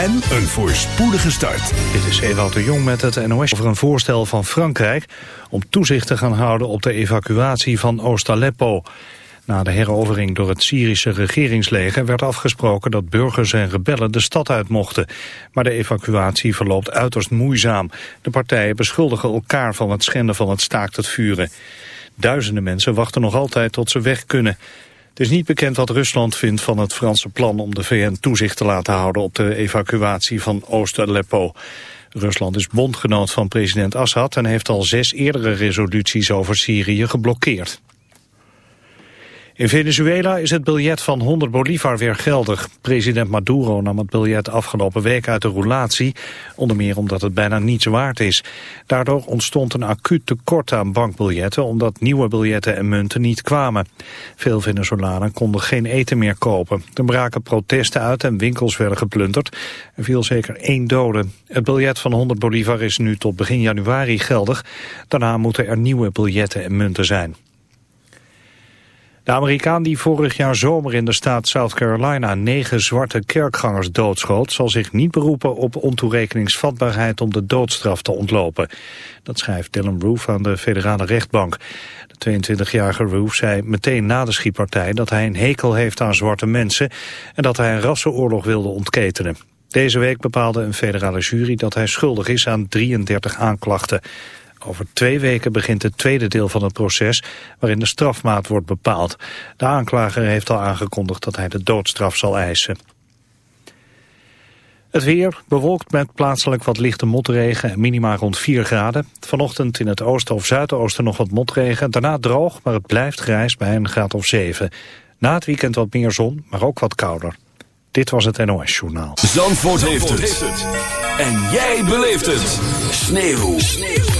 en een voorspoedige start. Dit is Ewout de Jong met het NOS over een voorstel van Frankrijk... om toezicht te gaan houden op de evacuatie van Oost-Aleppo. Na de herovering door het Syrische regeringsleger werd afgesproken dat burgers en rebellen de stad uit mochten. Maar de evacuatie verloopt uiterst moeizaam. De partijen beschuldigen elkaar van het schenden van het staakt het vuren. Duizenden mensen wachten nog altijd tot ze weg kunnen. Het is niet bekend wat Rusland vindt van het Franse plan om de VN toezicht te laten houden op de evacuatie van Oost-Aleppo. Rusland is bondgenoot van president Assad en heeft al zes eerdere resoluties over Syrië geblokkeerd. In Venezuela is het biljet van 100 bolivar weer geldig. President Maduro nam het biljet afgelopen week uit de roulatie, onder meer omdat het bijna niets waard is. Daardoor ontstond een acuut tekort aan bankbiljetten, omdat nieuwe biljetten en munten niet kwamen. Veel Venezolanen konden geen eten meer kopen. Er braken protesten uit en winkels werden geplunderd. Er viel zeker één dode. Het biljet van 100 bolivar is nu tot begin januari geldig. Daarna moeten er nieuwe biljetten en munten zijn. De Amerikaan die vorig jaar zomer in de staat South Carolina negen zwarte kerkgangers doodschoot, zal zich niet beroepen op ontoerekeningsvatbaarheid om de doodstraf te ontlopen. Dat schrijft Dylan Roof aan de federale rechtbank. De 22-jarige Roof zei meteen na de schietpartij dat hij een hekel heeft aan zwarte mensen en dat hij een rassenoorlog wilde ontketenen. Deze week bepaalde een federale jury dat hij schuldig is aan 33 aanklachten. Over twee weken begint het tweede deel van het proces waarin de strafmaat wordt bepaald. De aanklager heeft al aangekondigd dat hij de doodstraf zal eisen. Het weer bewolkt met plaatselijk wat lichte motregen en minima rond 4 graden. Vanochtend in het oosten of zuidoosten nog wat motregen. Daarna droog, maar het blijft grijs bij een graad of 7. Na het weekend wat meer zon, maar ook wat kouder. Dit was het NOS Journaal. Zandvoort, Zandvoort heeft, het. En jij beleeft het. Sneeuw. Sneeuw.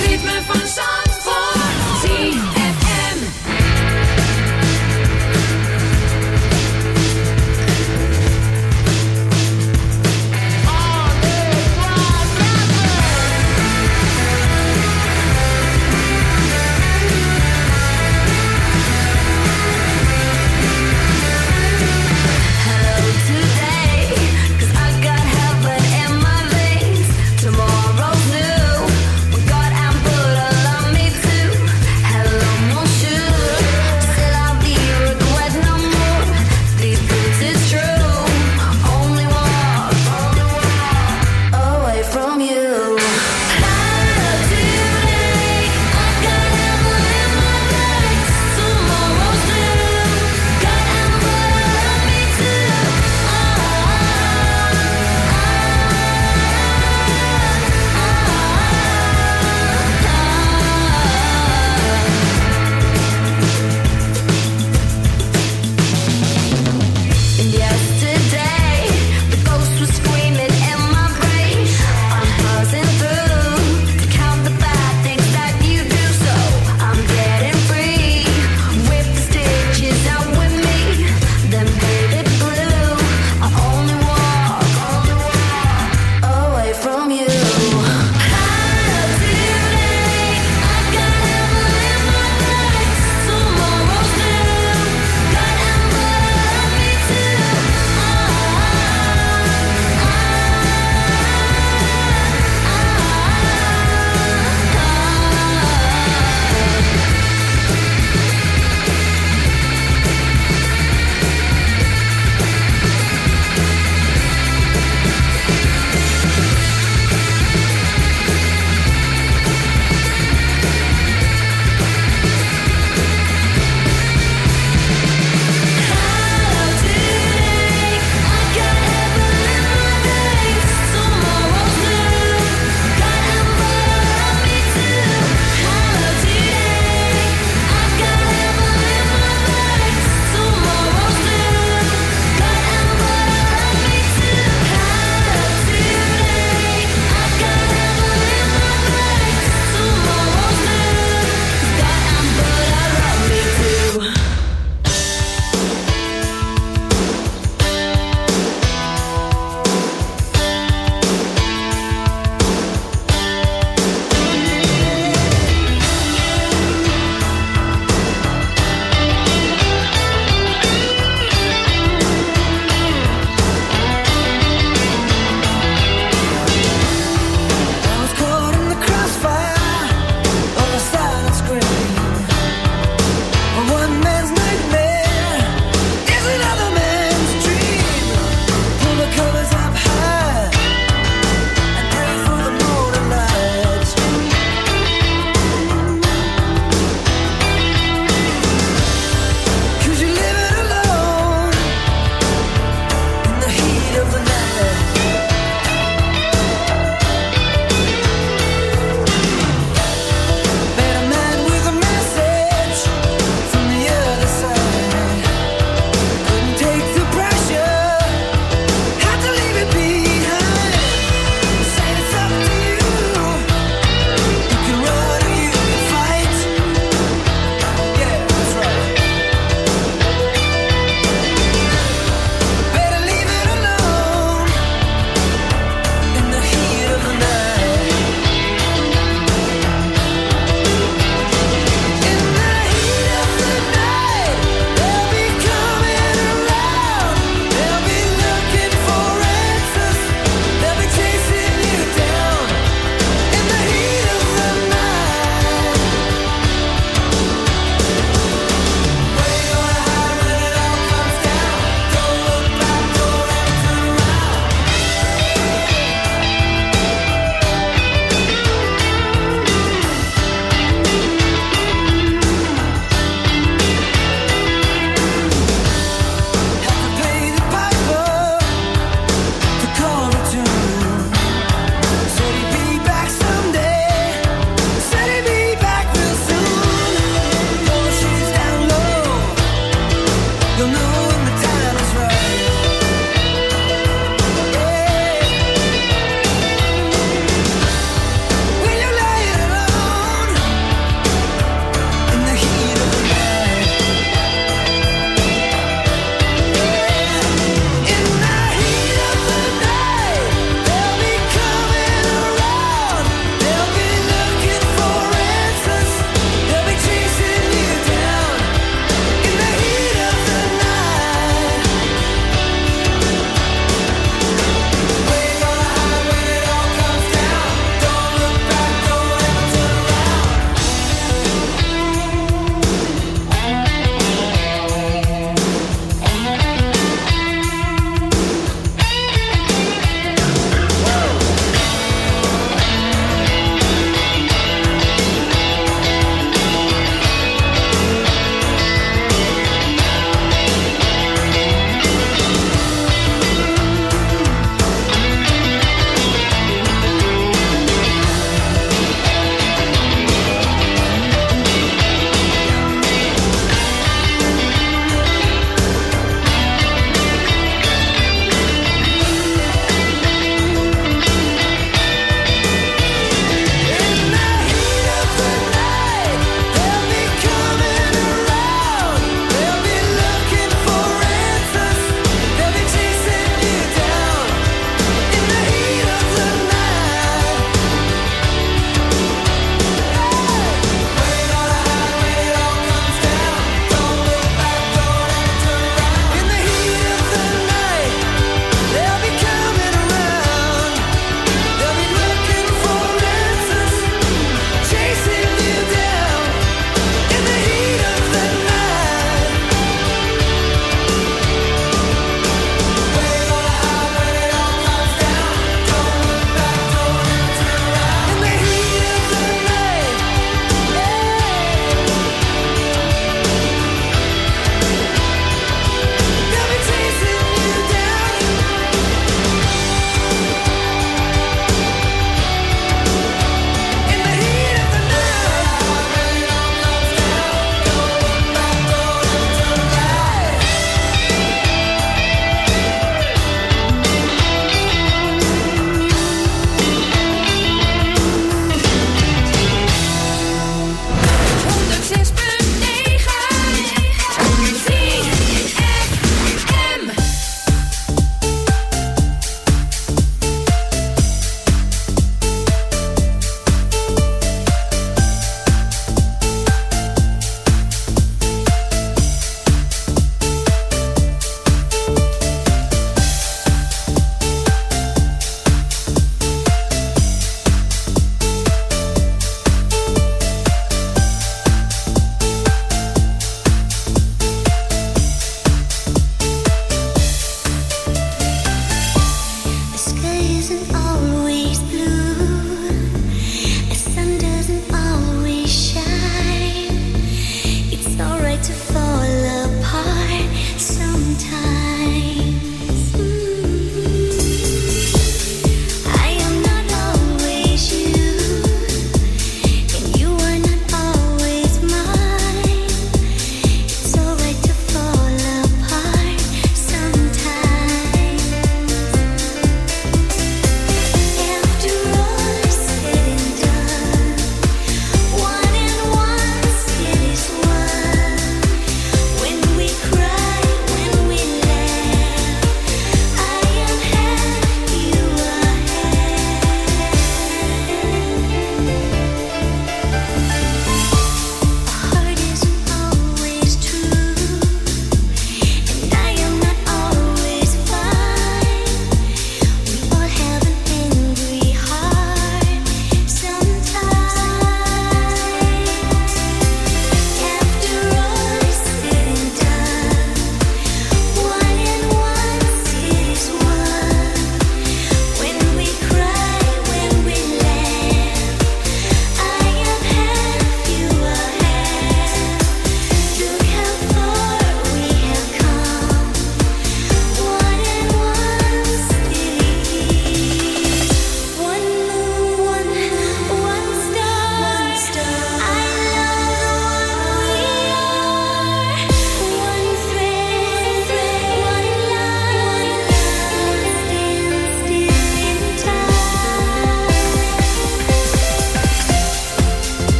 Ritme van zand.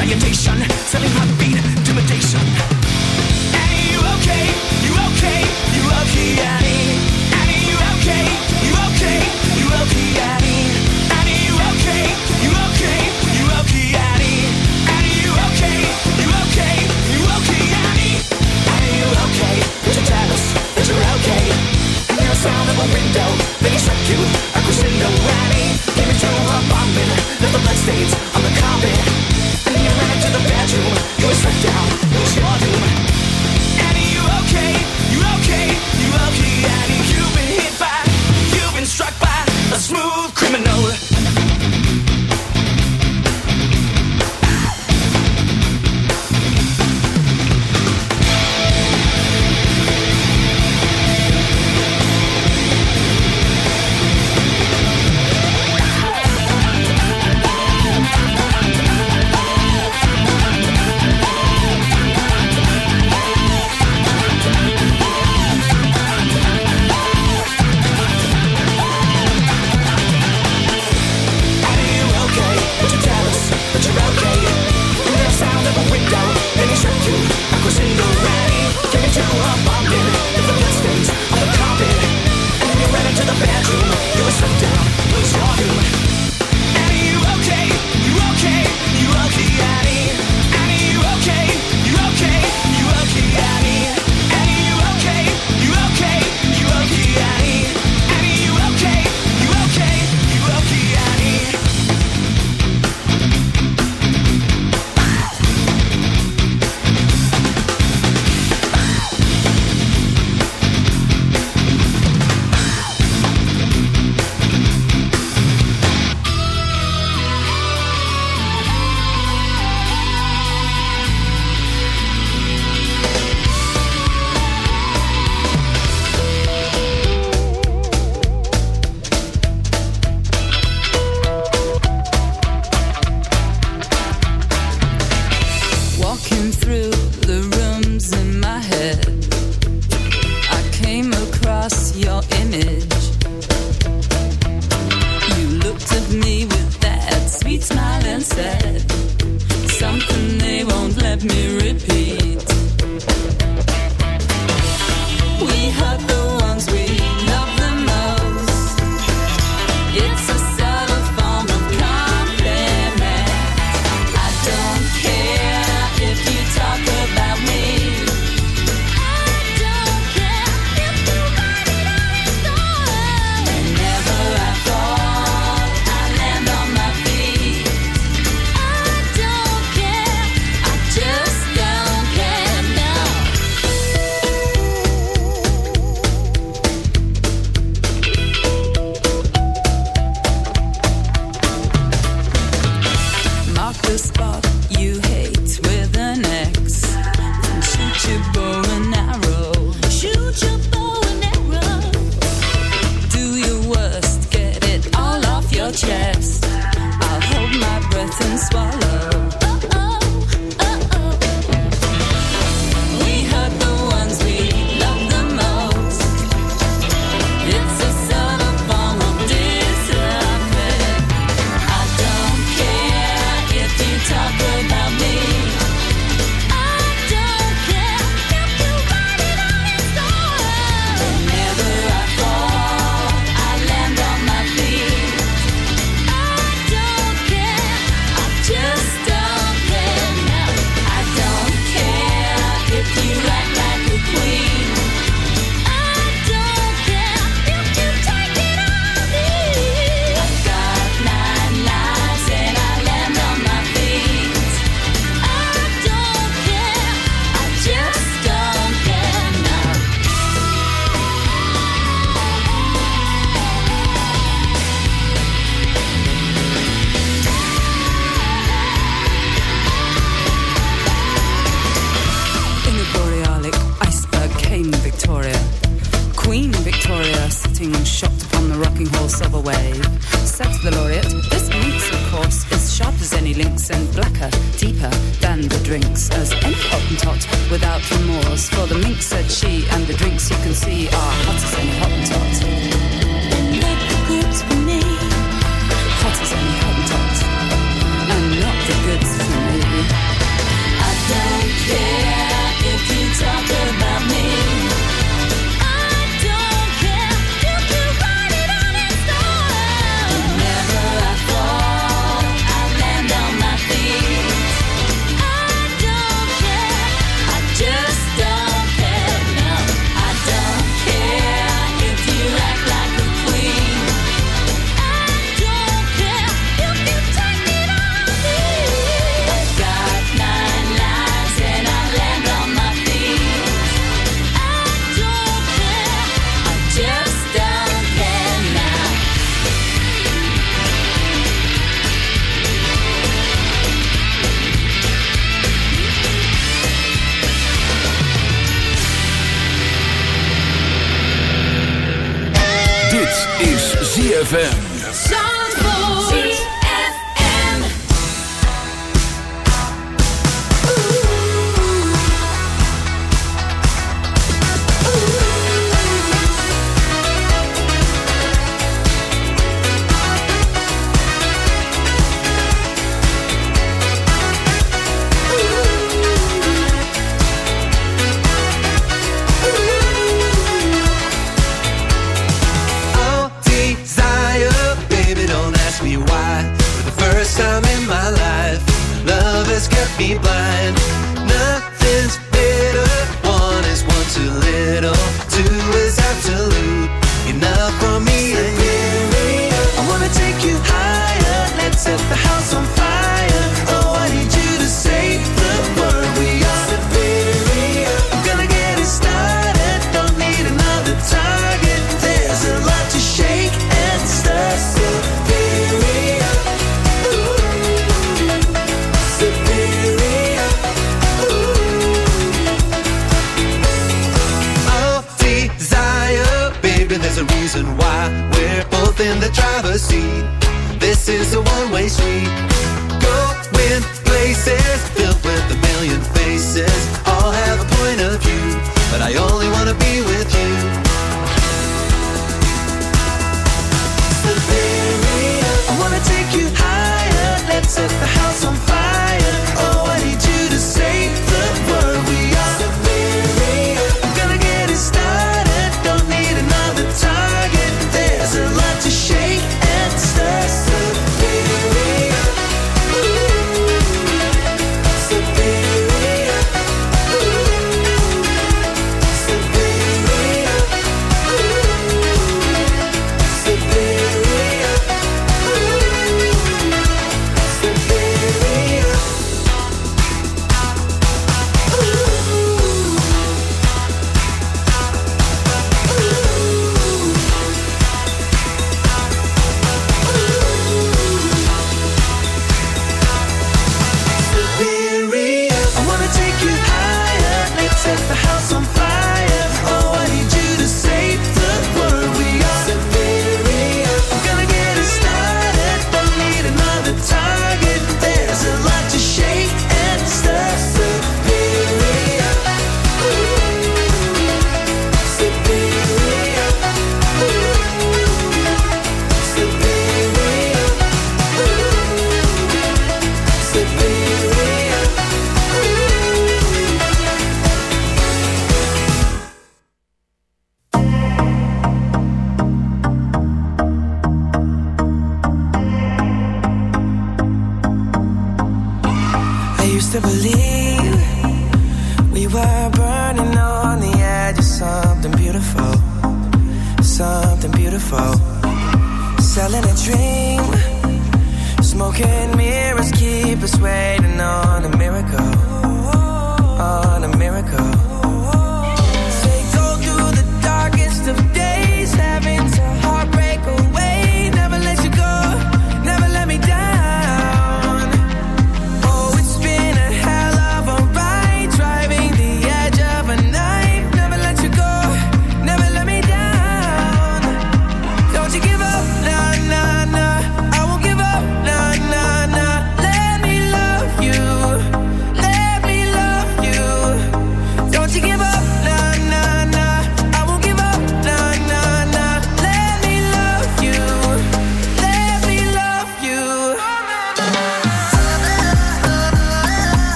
salutation, selling heartbeat. Talk ZFM.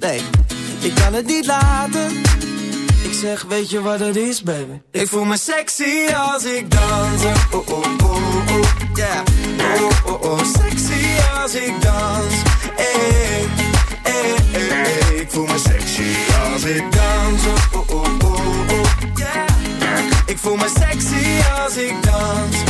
Nee, ik kan het niet laten. Ik zeg, weet je wat het is, baby? Ik voel me sexy als ik dans. Oh, oh, oh, oh, yeah. Oh, oh, oh, sexy als ik dans. Hey, hey, hey, hey. Ik voel me sexy als ik dans. Oh, oh, oh, oh, yeah. Ik voel me sexy als ik dans.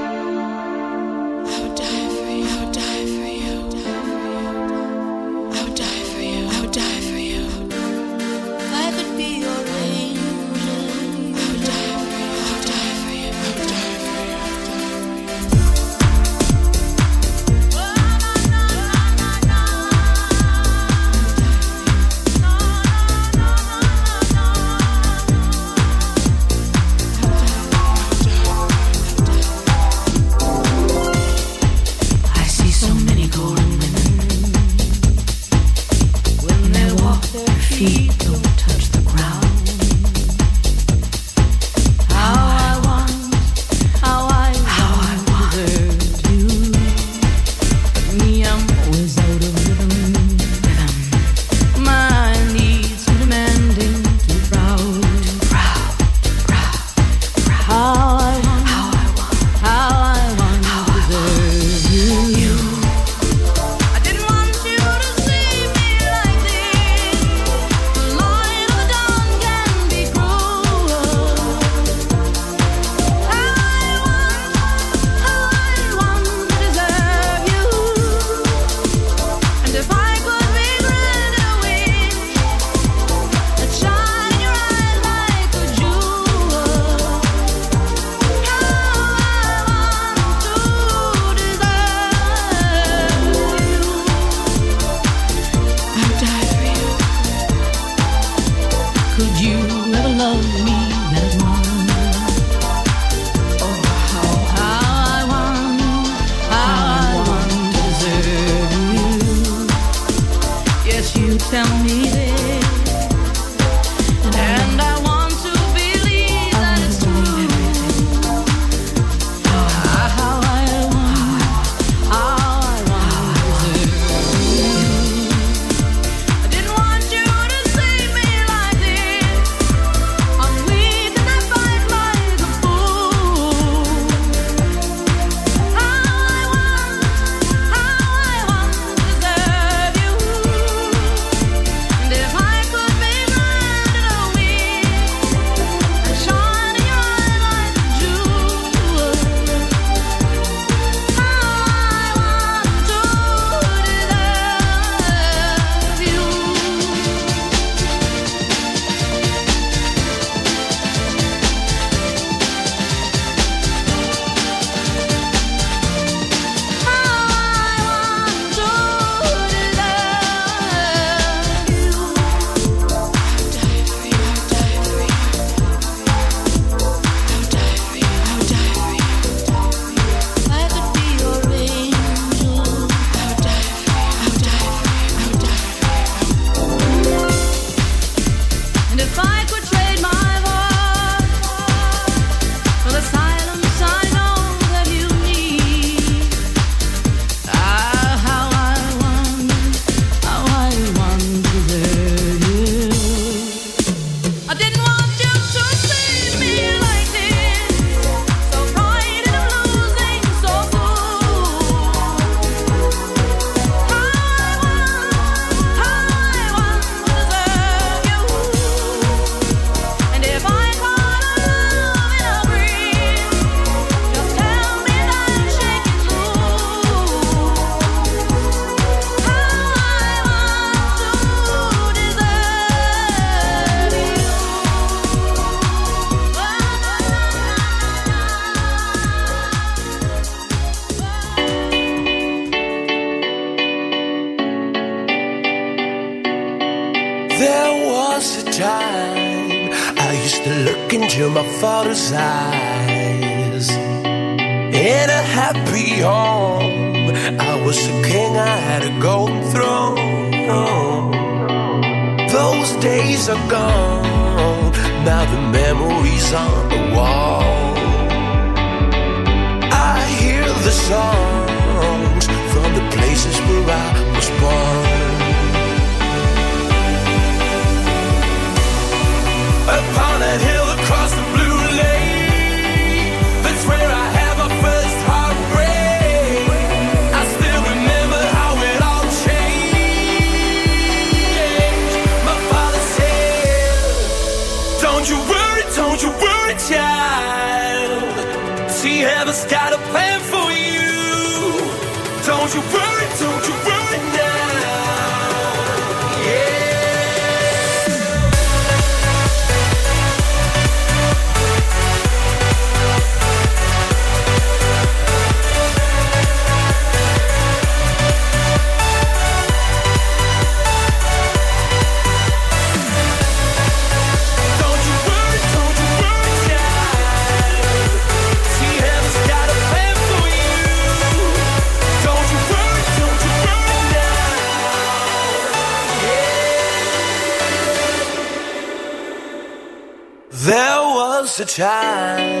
A time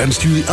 And stuur